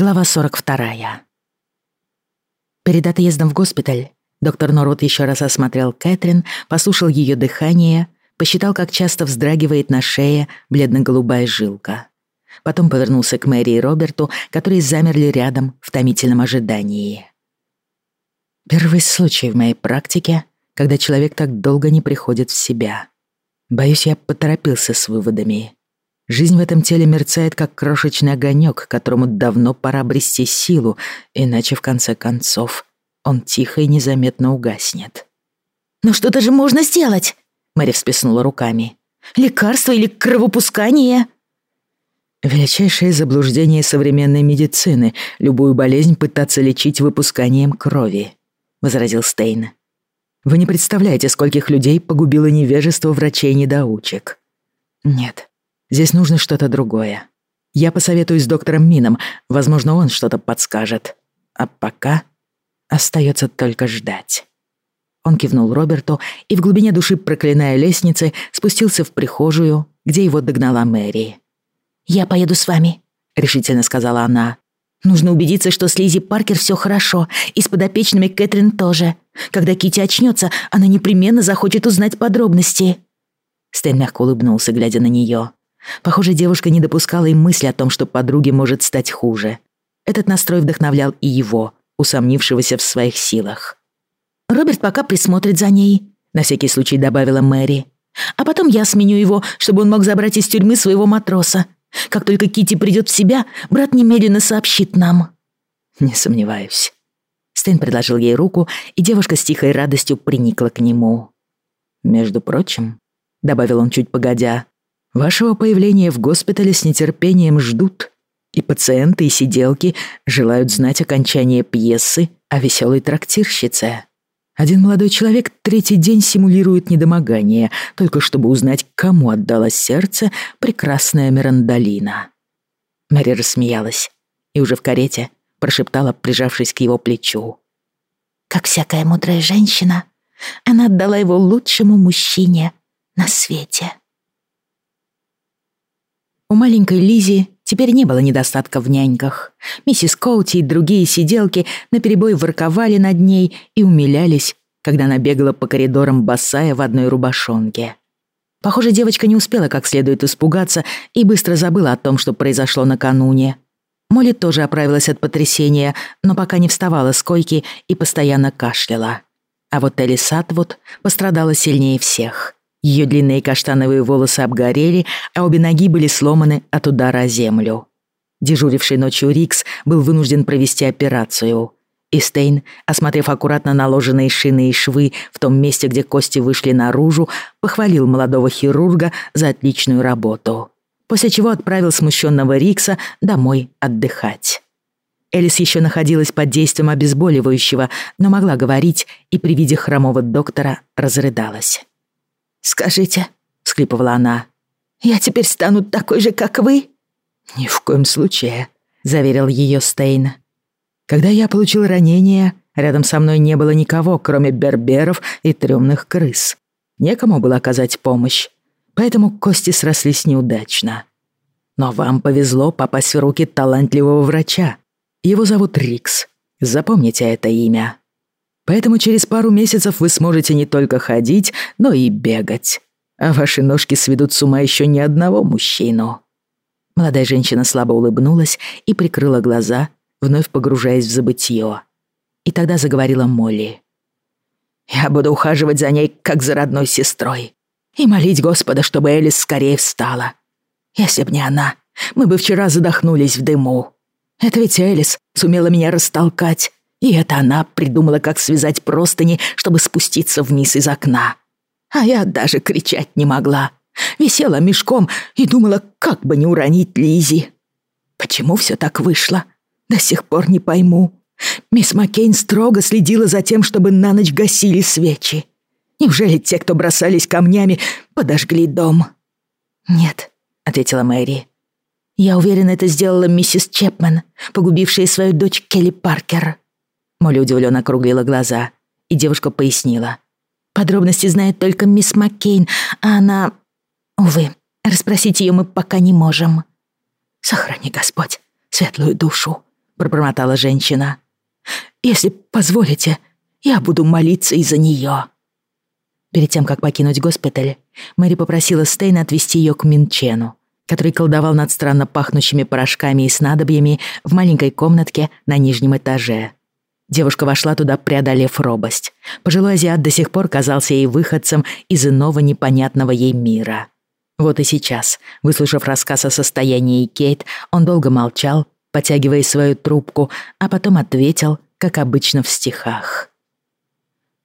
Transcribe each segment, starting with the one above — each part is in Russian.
Глава 42. Перед отъездом в госпиталь доктор Норвуд еще раз осмотрел Кэтрин, послушал ее дыхание, посчитал, как часто вздрагивает на шее бледно-голубая жилка. Потом повернулся к Мэри и Роберту, которые замерли рядом в томительном ожидании. Первый случай в моей практике, когда человек так долго не приходит в себя. Боюсь, я поторопился с выводами. Жизнь в этом теле мерцает, как крошечный огонек, которому давно пора обрести силу, иначе, в конце концов, он тихо и незаметно угаснет. «Ну что-то же можно сделать!» Мэри всплеснула руками. «Лекарство или кровопускание?» Величайшее заблуждение современной медицины — любую болезнь пытаться лечить выпусканием крови, — возразил Стейн. Вы не представляете, скольких людей погубило невежество врачей-недоучек. Нет, Здесь нужно что-то другое. Я посоветуюсь с доктором Мином, возможно, он что-то подскажет. А пока остается только ждать. Он кивнул Роберту и в глубине души, проклиная лестницы, спустился в прихожую, где его догнала Мэри. «Я поеду с вами», — решительно сказала она. «Нужно убедиться, что с Лизи Паркер все хорошо, и с подопечными Кэтрин тоже. Когда Кити очнется, она непременно захочет узнать подробности». Стэн мягко улыбнулся, глядя на нее. Похоже, девушка не допускала и мысли о том, что подруге может стать хуже. Этот настрой вдохновлял и его, усомнившегося в своих силах. «Роберт пока присмотрит за ней», — на всякий случай добавила Мэри. «А потом я сменю его, чтобы он мог забрать из тюрьмы своего матроса. Как только Кити придет в себя, брат немедленно сообщит нам». «Не сомневаюсь». Стэн предложил ей руку, и девушка с тихой радостью приникла к нему. «Между прочим», — добавил он чуть погодя, Вашего появления в госпитале с нетерпением ждут, и пациенты, и сиделки желают знать окончание пьесы о веселой трактирщице. Один молодой человек третий день симулирует недомогание, только чтобы узнать, кому отдалось сердце прекрасная Мирандолина. Мэри рассмеялась и уже в карете прошептала, прижавшись к его плечу. «Как всякая мудрая женщина, она отдала его лучшему мужчине на свете». У маленькой Лизи теперь не было недостатка в няньках. Миссис Коути и другие сиделки наперебой ворковали над ней и умилялись, когда она бегала по коридорам босая в одной рубашонке. Похоже, девочка не успела как следует испугаться и быстро забыла о том, что произошло накануне. Молли тоже оправилась от потрясения, но пока не вставала с койки и постоянно кашляла. А вот Элли Сатвуд пострадала сильнее всех. Ее длинные каштановые волосы обгорели, а обе ноги были сломаны от удара о землю. Дежуривший ночью Рикс был вынужден провести операцию. И Стейн, осмотрев аккуратно наложенные шины и швы в том месте, где кости вышли наружу, похвалил молодого хирурга за отличную работу. После чего отправил смущенного Рикса домой отдыхать. Элис еще находилась под действием обезболивающего, но могла говорить и при виде хромого доктора разрыдалась. «Скажите», — всхлипывала она, — «я теперь стану такой же, как вы?» «Ни в коем случае», — заверил ее Стейн. «Когда я получил ранение, рядом со мной не было никого, кроме берберов и трёмных крыс. Некому было оказать помощь, поэтому кости срослись неудачно. Но вам повезло попасть в руки талантливого врача. Его зовут Рикс. Запомните это имя». Поэтому через пару месяцев вы сможете не только ходить, но и бегать. А ваши ножки сведут с ума еще ни одного мужчину». Молодая женщина слабо улыбнулась и прикрыла глаза, вновь погружаясь в забытье. И тогда заговорила Молли. «Я буду ухаживать за ней, как за родной сестрой, и молить Господа, чтобы Элис скорее встала. Если б не она, мы бы вчера задохнулись в дыму. Это ведь Элис сумела меня растолкать, и это она придумала, как связать простыни, чтобы спуститься вниз из окна. А я даже кричать не могла. Висела мешком и думала, как бы не уронить Лизи. Почему все так вышло? До сих пор не пойму. Мисс Маккейн строго следила за тем, чтобы на ночь гасили свечи. Неужели те, кто бросались камнями, подожгли дом? «Нет», — ответила Мэри. «Я уверена, это сделала миссис Чепмен, погубившая свою дочь Келли Паркер». Молли удивленно округлила глаза, и девушка пояснила. «Подробности знает только мисс Маккейн, а она... Увы, расспросить ее мы пока не можем». «Сохрани, Господь, светлую душу», — пробормотала женщина. «Если позволите, я буду молиться из-за нее». Перед тем, как покинуть госпиталь, Мэри попросила Стейна отвезти ее к Минчену, который колдовал над странно пахнущими порошками и снадобьями в маленькой комнатке на нижнем этаже. Девушка вошла туда, преодолев робость. Пожилой азиат до сих пор казался ей выходцем из иного непонятного ей мира. Вот и сейчас, выслушав рассказ о состоянии Кейт, он долго молчал, потягивая свою трубку, а потом ответил, как обычно в стихах.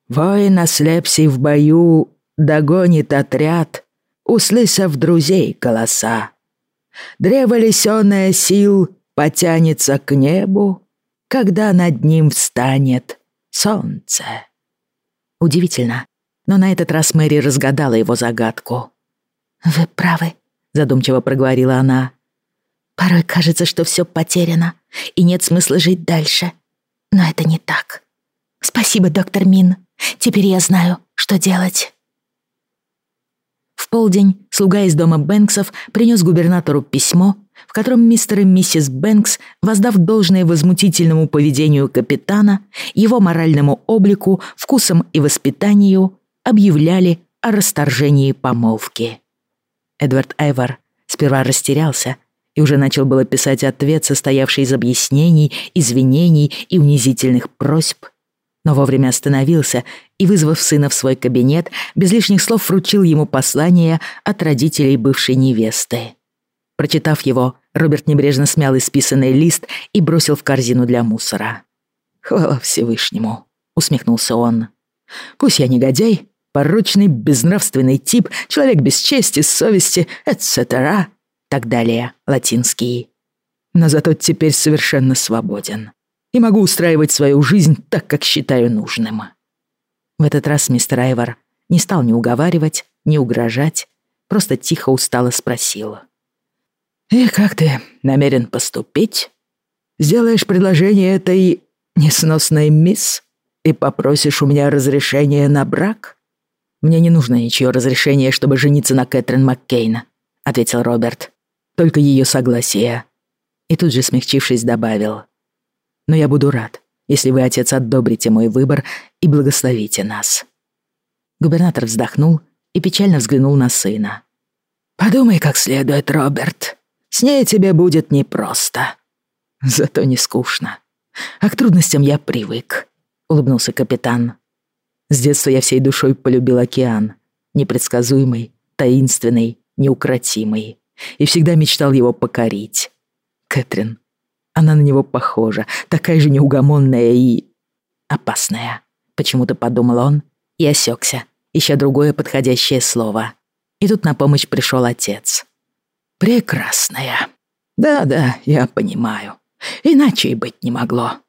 «Воин, ослепси в бою, догонит отряд, услышав друзей голоса. Древо лисёное сил потянется к небу, когда над ним встанет солнце». Удивительно, но на этот раз Мэри разгадала его загадку. «Вы правы», — задумчиво проговорила она. «Порой кажется, что все потеряно, и нет смысла жить дальше. Но это не так. Спасибо, доктор Мин. Теперь я знаю, что делать». В полдень слуга из дома Бэнксов принес губернатору письмо, в котором мистер и миссис Бэнкс, воздав должное возмутительному поведению капитана, его моральному облику, вкусам и воспитанию, объявляли о расторжении помолвки. Эдвард Айвар сперва растерялся и уже начал было писать ответ, состоявший из объяснений, извинений и унизительных просьб, но вовремя остановился и, вызвав сына в свой кабинет, без лишних слов вручил ему послание от родителей бывшей невесты. Прочитав его, Роберт небрежно смял исписанный лист и бросил в корзину для мусора. «Хвала Всевышнему», — усмехнулся он. «Пусть я негодяй, порочный, безнравственный тип, человек без чести, совести, etc., так далее, латинский. Но зато теперь совершенно свободен и могу устраивать свою жизнь так, как считаю нужным». В этот раз мистер Айвар не стал ни уговаривать, ни угрожать, просто тихо устало спросил. «И как ты намерен поступить? Сделаешь предложение этой несносной мисс и попросишь у меня разрешения на брак?» «Мне не нужно ничье разрешение, чтобы жениться на Кэтрин Маккейн», — ответил Роберт. «Только ее согласие». И тут же, смягчившись, добавил но я буду рад, если вы, отец, одобрите мой выбор и благословите нас». Губернатор вздохнул и печально взглянул на сына. «Подумай как следует, Роберт. С ней тебе будет непросто. Зато не скучно. А к трудностям я привык», — улыбнулся капитан. «С детства я всей душой полюбил океан. Непредсказуемый, таинственный, неукротимый. И всегда мечтал его покорить. Кэтрин, она на него похожа, такая же неугомонная и... опасная. Почему-то подумал он и осекся, ища другое подходящее слово. И тут на помощь пришел отец. «Прекрасная. Да-да, я понимаю. Иначе и быть не могло.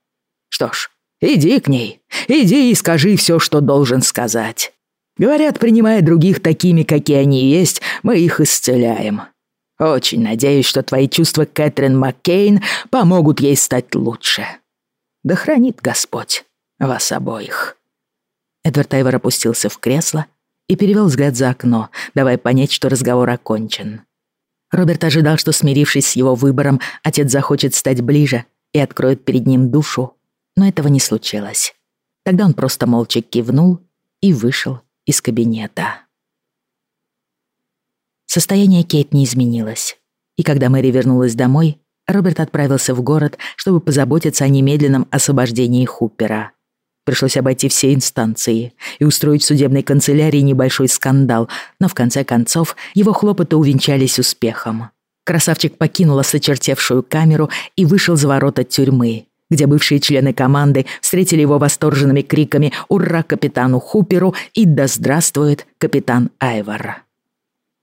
Что ж, иди к ней. Иди и скажи все, что должен сказать. Говорят, принимая других такими, какие они есть, мы их исцеляем. Очень надеюсь, что твои чувства Кэтрин Маккейн помогут ей стать лучше. Да хранит Господь вас обоих». Эдвард Айвор опустился в кресло и перевел взгляд за окно, давая понять, что разговор окончен. Роберт ожидал, что, смирившись с его выбором, отец захочет стать ближе и откроет перед ним душу, но этого не случилось. Тогда он просто молча кивнул и вышел из кабинета. Состояние Кейт не изменилось. И когда Мэри вернулась домой, Роберт отправился в город, чтобы позаботиться о немедленном освобождении Хупера. Пришлось обойти все инстанции и устроить в судебной канцелярии небольшой скандал, но в конце концов его хлопоты увенчались успехом. Красавчик покинул осочертевшую камеру и вышел за ворота тюрьмы, где бывшие члены команды встретили его восторженными криками «Ура капитану Хуперу!» и «Да здравствует капитан Айвар!».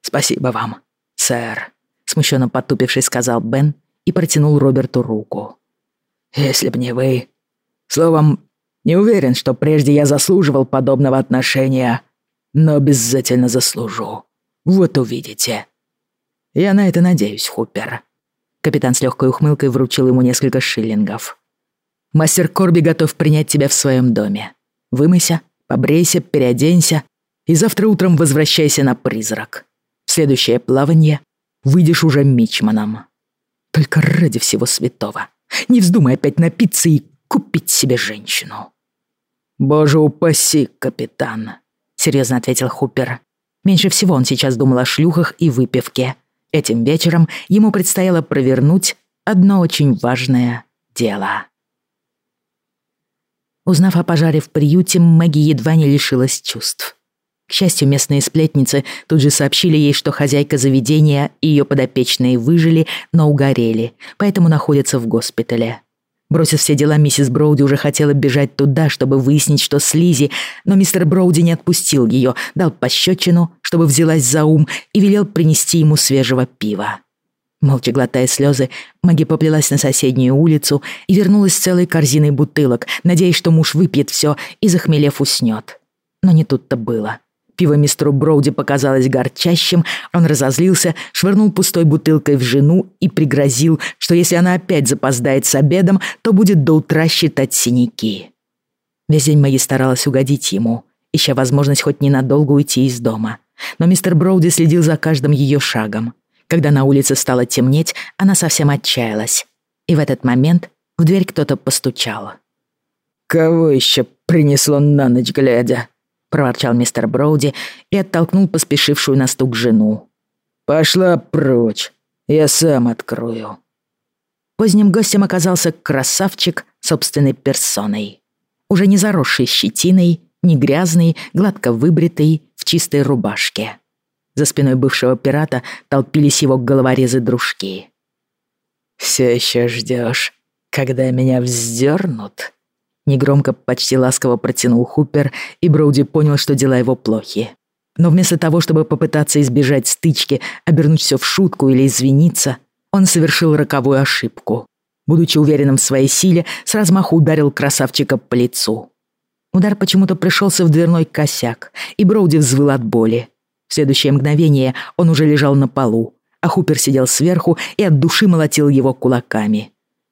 «Спасибо вам, сэр», — смущенно потупившись, сказал Бен и протянул Роберту руку. «Если б не вы... Словом, не уверен, что прежде я заслуживал подобного отношения, но обязательно заслужу. Вот увидите». «Я на это надеюсь, Хупер». Капитан с легкой ухмылкой вручил ему несколько шиллингов. «Мастер Корби готов принять тебя в своем доме. Вымойся, побрейся, переоденься и завтра утром возвращайся на призрак следующее плавание выйдешь уже мичманом. Только ради всего святого. Не вздумай опять напиться и купить себе женщину». «Боже упаси, капитан», — серьезно ответил Хупер. Меньше всего он сейчас думал о шлюхах и выпивке. Этим вечером ему предстояло провернуть одно очень важное дело. Узнав о пожаре в приюте, Мэгги едва не лишилась чувств. К счастью, местные сплетницы тут же сообщили ей, что хозяйка заведения и ее подопечные выжили, но угорели, поэтому находятся в госпитале. Бросив все дела, миссис Броуди уже хотела бежать туда, чтобы выяснить, что с Лизи, но мистер Броуди не отпустил ее, дал пощечину, чтобы взялась за ум, и велел принести ему свежего пива. Молча глотая слезы, Маги поплелась на соседнюю улицу и вернулась с целой корзиной бутылок, надеясь, что муж выпьет все и, захмелев, уснет. Но не тут-то было. Пиво мистеру Броуди показалось горчащим, он разозлился, швырнул пустой бутылкой в жену и пригрозил, что если она опять запоздает с обедом, то будет до утра считать синяки. Весь день Мэгги старалась угодить ему, ища возможность хоть ненадолго уйти из дома. Но мистер Броуди следил за каждым ее шагом. Когда на улице стало темнеть, она совсем отчаялась. И в этот момент в дверь кто-то постучал. «Кого еще принесло на ночь глядя?» Проворчал мистер Броуди и оттолкнул поспешившую на стук жену. «Пошла прочь, я сам открою». Поздним гостем оказался красавчик собственной персоной. Уже не заросший щетиной, не грязный, гладко выбритый, в чистой рубашке. За спиной бывшего пирата толпились его головорезы-дружки. «Все еще ждешь, когда меня вздернут?» Негромко, почти ласково протянул Хупер, и Броуди понял, что дела его плохи. Но вместо того, чтобы попытаться избежать стычки, обернуть все в шутку или извиниться, он совершил роковую ошибку. Будучи уверенным в своей силе, с размаху ударил красавчика по лицу. Удар почему-то пришелся в дверной косяк, и Броуди взвыл от боли. В следующее мгновение он уже лежал на полу, а Хупер сидел сверху и от души молотил его кулаками.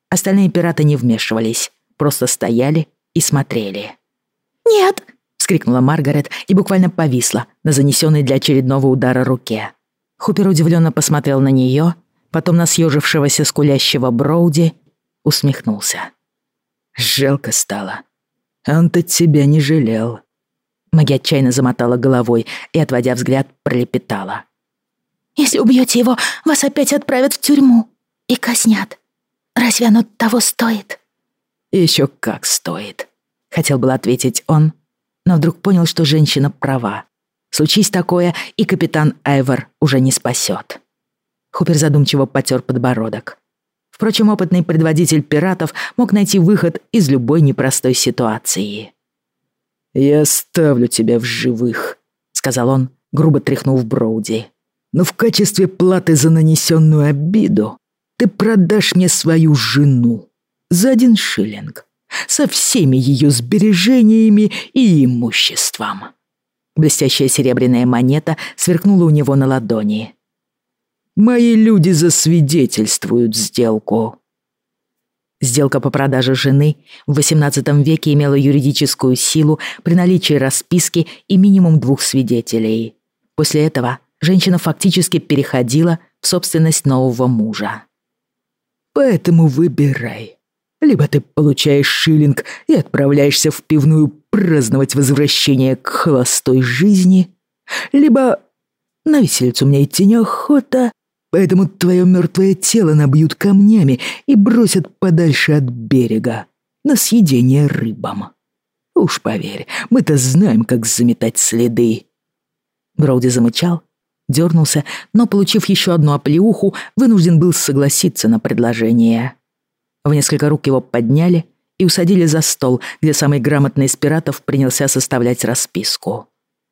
Остальные пираты не вмешивались просто стояли и смотрели. «Нет!» — вскрикнула Маргарет и буквально повисла на занесенной для очередного удара руке. Хупер удивленно посмотрел на нее, потом на съежившегося скулящего Броуди, усмехнулся. «Жалко стало. Он-то тебя не жалел». Маги отчаянно замотала головой и, отводя взгляд, пролепетала. «Если убьете его, вас опять отправят в тюрьму и казнят. Разве оно того стоит?» Еще как стоит. Хотел был ответить он, но вдруг понял, что женщина права. Случись такое, и капитан Айвор уже не спасет. Хупер задумчиво потер подбородок. Впрочем, опытный предводитель пиратов мог найти выход из любой непростой ситуации. «Я оставлю тебя в живых», — сказал он, грубо тряхнув Броуди. «Но в качестве платы за нанесенную обиду ты продашь мне свою жену за один шиллинг, со всеми ее сбережениями и имуществом. Блестящая серебряная монета сверкнула у него на ладони. «Мои люди засвидетельствуют сделку». Сделка по продаже жены в XVIII веке имела юридическую силу при наличии расписки и минимум двух свидетелей. После этого женщина фактически переходила в собственность нового мужа. «Поэтому выбирай», либо ты получаешь шиллинг и отправляешься в пивную праздновать возвращение к холостой жизни, либо на виселицу мне идти неохота, поэтому твое мертвое тело набьют камнями и бросят подальше от берега, на съедение рыбам. Уж поверь, мы-то знаем, как заметать следы». Броуди замычал, дернулся, но, получив еще одну оплеуху, вынужден был согласиться на предложение. В несколько рук его подняли и усадили за стол, где самый грамотный из пиратов принялся составлять расписку.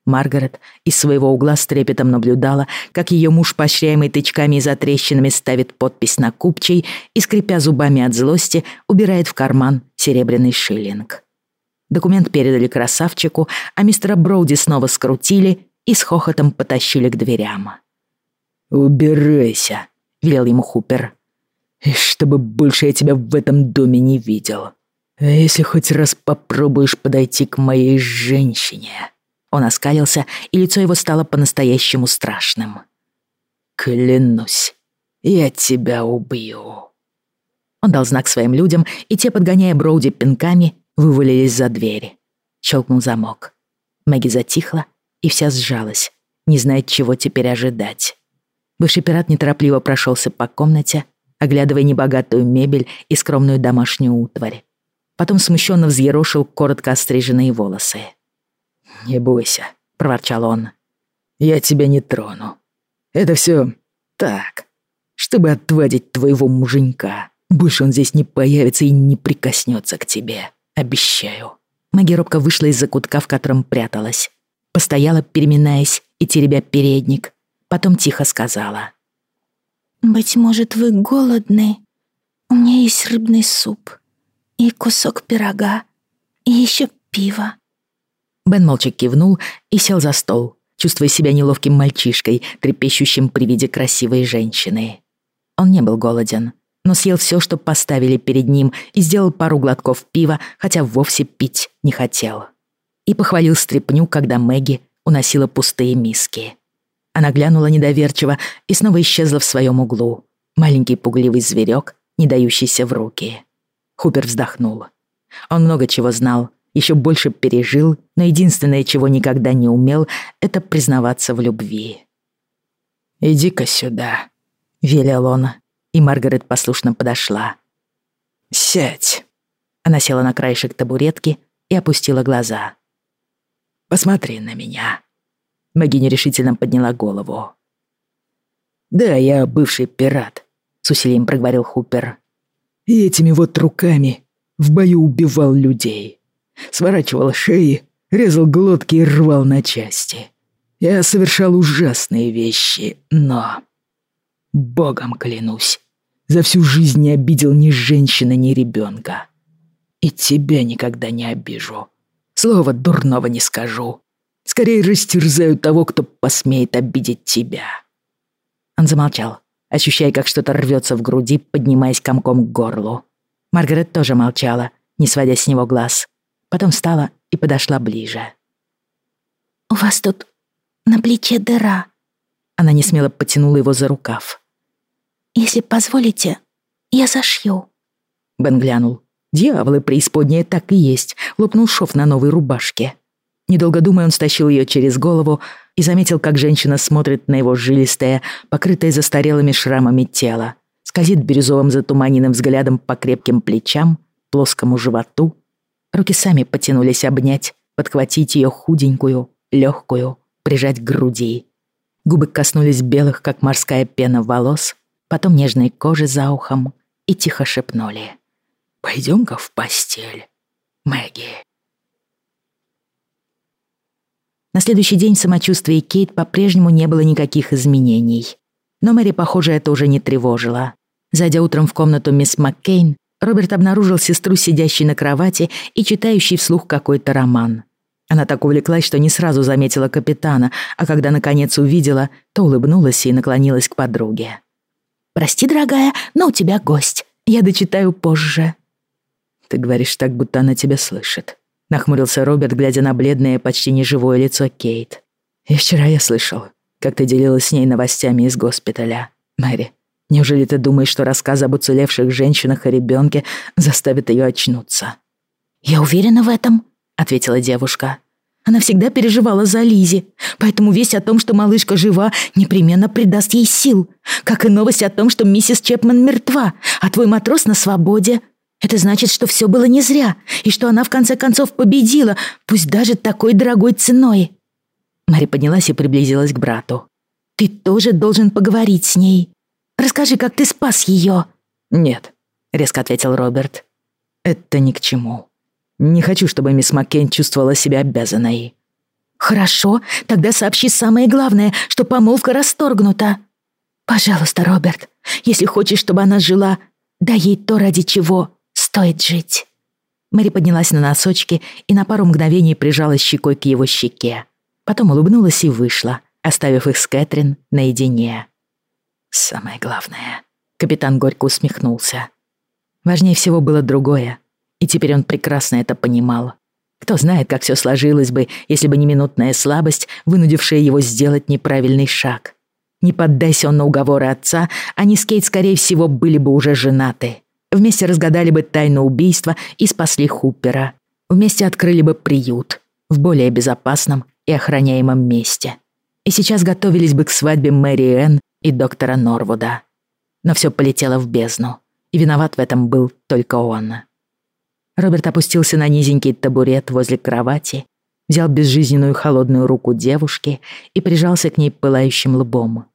Маргарет из своего угла с трепетом наблюдала, как ее муж, поощряемый тычками и затрещинами, ставит подпись на купчей и, скрипя зубами от злости, убирает в карман серебряный шиллинг. Документ передали красавчику, а мистера Броуди снова скрутили и с хохотом потащили к дверям. «Убирайся», — велел ему Хупер. И чтобы больше я тебя в этом доме не видел. А если хоть раз попробуешь подойти к моей женщине...» Он оскалился, и лицо его стало по-настоящему страшным. «Клянусь, я тебя убью». Он дал знак своим людям, и те, подгоняя Броуди пинками, вывалились за дверь. Щелкнул замок. Мэгги затихла и вся сжалась, не знает, чего теперь ожидать. Бывший пират неторопливо прошелся по комнате, оглядывая небогатую мебель и скромную домашнюю утварь. Потом смущенно взъерошил коротко остриженные волосы. «Не бойся», — проворчал он. «Я тебя не трону. Это все так, чтобы отвадить твоего муженька. Больше он здесь не появится и не прикоснется к тебе. Обещаю». Маги робко вышла из-за кутка, в котором пряталась. Постояла, переминаясь и теребя передник. Потом тихо сказала. «Быть может, вы голодны? У меня есть рыбный суп и кусок пирога, и еще пиво». Бен молча кивнул и сел за стол, чувствуя себя неловким мальчишкой, трепещущим при виде красивой женщины. Он не был голоден, но съел все, что поставили перед ним, и сделал пару глотков пива, хотя вовсе пить не хотел. И похвалил стряпню, когда Мэгги уносила пустые миски. Она глянула недоверчиво и снова исчезла в своем углу. Маленький пугливый зверек, не дающийся в руки. Хупер вздохнул. Он много чего знал, еще больше пережил, но единственное, чего никогда не умел, это признаваться в любви. «Иди-ка сюда», — велел он, и Маргарет послушно подошла. «Сядь». Она села на краешек табуретки и опустила глаза. «Посмотри на меня». Мэгги нерешительно подняла голову. «Да, я бывший пират», — с усилием проговорил Хупер. «И этими вот руками в бою убивал людей. Сворачивал шеи, резал глотки и рвал на части. Я совершал ужасные вещи, но... Богом клянусь, за всю жизнь не обидел ни женщины, ни ребенка. И тебя никогда не обижу. Слова дурного не скажу. Скорее растерзаю того, кто посмеет обидеть тебя». Он замолчал, ощущая, как что-то рвется в груди, поднимаясь комком к горлу. Маргарет тоже молчала, не сводя с него глаз. Потом встала и подошла ближе. «У вас тут на плече дыра». Она несмело потянула его за рукав. «Если позволите, я зашью». Бен глянул. Дьяволы преисподние так и есть. Лопнул шов на новой рубашке. Недолго думая, он стащил ее через голову и заметил, как женщина смотрит на его жилистое, покрытое застарелыми шрамами тело, скользит бирюзовым затуманенным взглядом по крепким плечам, плоскому животу. Руки сами потянулись обнять, подхватить ее худенькую, легкую, прижать к груди. Губы коснулись белых, как морская пена, волос, потом нежной кожи за ухом и тихо шепнули. «Пойдем-ка в постель, Мэгги». На следующий день в самочувствии Кейт по-прежнему не было никаких изменений. Но Мэри, похоже, это уже не тревожило. Зайдя утром в комнату мисс Маккейн, Роберт обнаружил сестру, сидящей на кровати и читающей вслух какой-то роман. Она так увлеклась, что не сразу заметила капитана, а когда наконец увидела, то улыбнулась и наклонилась к подруге. «Прости, дорогая, но у тебя гость. Я дочитаю позже». «Ты говоришь так, будто она тебя слышит», Нахмурился Роберт, глядя на бледное, почти неживое лицо Кейт. «И вчера я слышал, как ты делилась с ней новостями из госпиталя. Мэри, неужели ты думаешь, что рассказ об уцелевших женщинах и ребенке заставит ее очнуться?» «Я уверена в этом», — ответила девушка. Она всегда переживала за Лизи, поэтому весть о том, что малышка жива, непременно придаст ей сил, как и новость о том, что миссис Чепман мертва, а твой матрос на свободе. Это значит, что все было не зря, и что она в конце концов победила, пусть даже такой дорогой ценой. Мари поднялась и приблизилась к брату. «Ты тоже должен поговорить с ней. Расскажи, как ты спас ее». «Нет», — резко ответил Роберт. «Это ни к чему. Не хочу, чтобы мисс Маккейн чувствовала себя обязанной». «Хорошо, тогда сообщи самое главное, что помолвка расторгнута. Пожалуйста, Роберт, если хочешь, чтобы она жила, дай ей то, ради чего стоит жить». Мэри поднялась на носочки и на пару мгновений прижалась щекой к его щеке. Потом улыбнулась и вышла, оставив их с Кэтрин наедине. «Самое главное», — капитан горько усмехнулся. Важнее всего было другое, и теперь он прекрасно это понимал. Кто знает, как все сложилось бы, если бы не минутная слабость, вынудившая его сделать неправильный шаг. Не поддайся он на уговоры отца, они с Кейт, скорее всего, были бы уже женаты. Вместе разгадали бы тайну убийства и спасли Хупера. Вместе открыли бы приют в более безопасном и охраняемом месте. И сейчас готовились бы к свадьбе Мэри Энн и доктора Норвуда. Но все полетело в бездну, и виноват в этом был только он. Роберт опустился на низенький табурет возле кровати, взял безжизненную холодную руку девушки и прижался к ней пылающим лбом.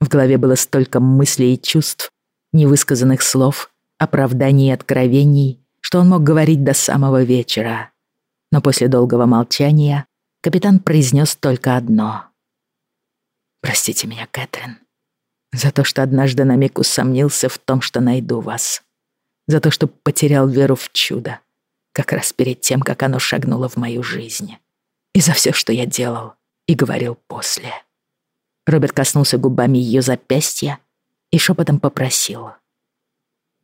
В голове было столько мыслей и чувств, невысказанных слов, оправданий и откровений, что он мог говорить до самого вечера. Но после долгого молчания капитан произнес только одно. «Простите меня, Кэтрин, за то, что однажды на миг усомнился в том, что найду вас. За то, что потерял веру в чудо, как раз перед тем, как оно шагнуло в мою жизнь. И за все, что я делал и говорил после». Роберт коснулся губами ее запястья и шепотом попросил.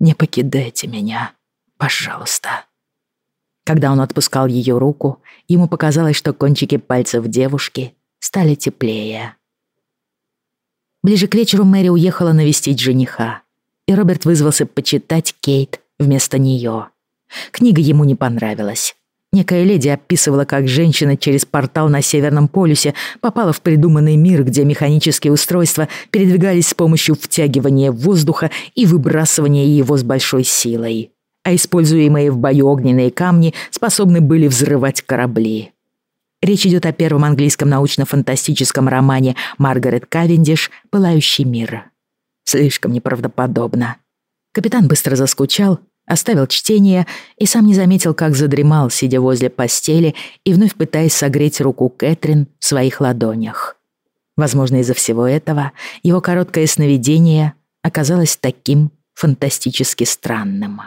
«Не покидайте меня, пожалуйста». Когда он отпускал ее руку, ему показалось, что кончики пальцев девушки стали теплее. Ближе к вечеру Мэри уехала навестить жениха, и Роберт вызвался почитать Кейт вместо нее. Книга ему не понравилась. Некая леди описывала, как женщина через портал на Северном полюсе попала в придуманный мир, где механические устройства передвигались с помощью втягивания воздуха и выбрасывания его с большой силой. А используемые в бою огненные камни способны были взрывать корабли. Речь идет о первом английском научно-фантастическом романе Маргарет Кавендиш «Пылающий мир». Слишком неправдоподобно. Капитан быстро заскучал Оставил чтение и сам не заметил, как задремал, сидя возле постели и вновь пытаясь согреть руку Кэтрин в своих ладонях. Возможно, из-за всего этого его короткое сновидение оказалось таким фантастически странным.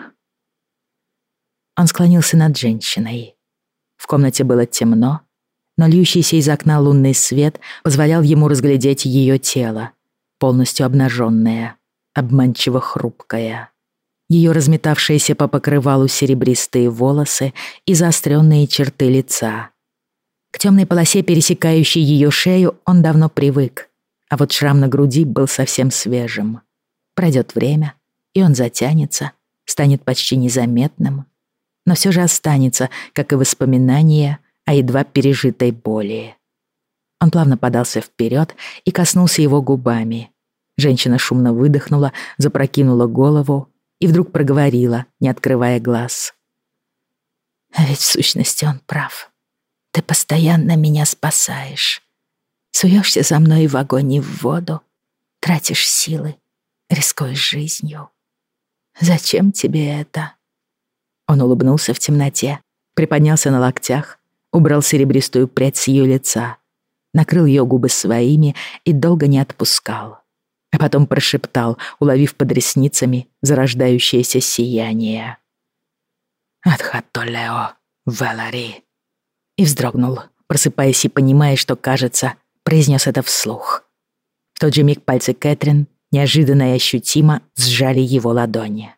Он склонился над женщиной. В комнате было темно, но льющийся из окна лунный свет позволял ему разглядеть ее тело, полностью обнаженное, обманчиво хрупкое ее разметавшиеся по покрывалу серебристые волосы и заостренные черты лица. К темной полосе, пересекающей ее шею, он давно привык, а вот шрам на груди был совсем свежим. Пройдет время, и он затянется, станет почти незаметным, но все же останется, как и воспоминание о едва пережитой боли. Он плавно подался вперед и коснулся его губами. Женщина шумно выдохнула, запрокинула голову и вдруг проговорила, не открывая глаз. «А ведь в сущности он прав. Ты постоянно меня спасаешь. Суешься за мной в огонь и в воду, тратишь силы, рискуешь жизнью. Зачем тебе это?» Он улыбнулся в темноте, приподнялся на локтях, убрал серебристую прядь с ее лица, накрыл ее губы своими и долго не отпускал а потом прошептал, уловив под ресницами зарождающееся сияние. «Адхатолео Валари!» И вздрогнул, просыпаясь и понимая, что, кажется, произнес это вслух. В тот же миг пальцы Кэтрин неожиданно и ощутимо сжали его ладони.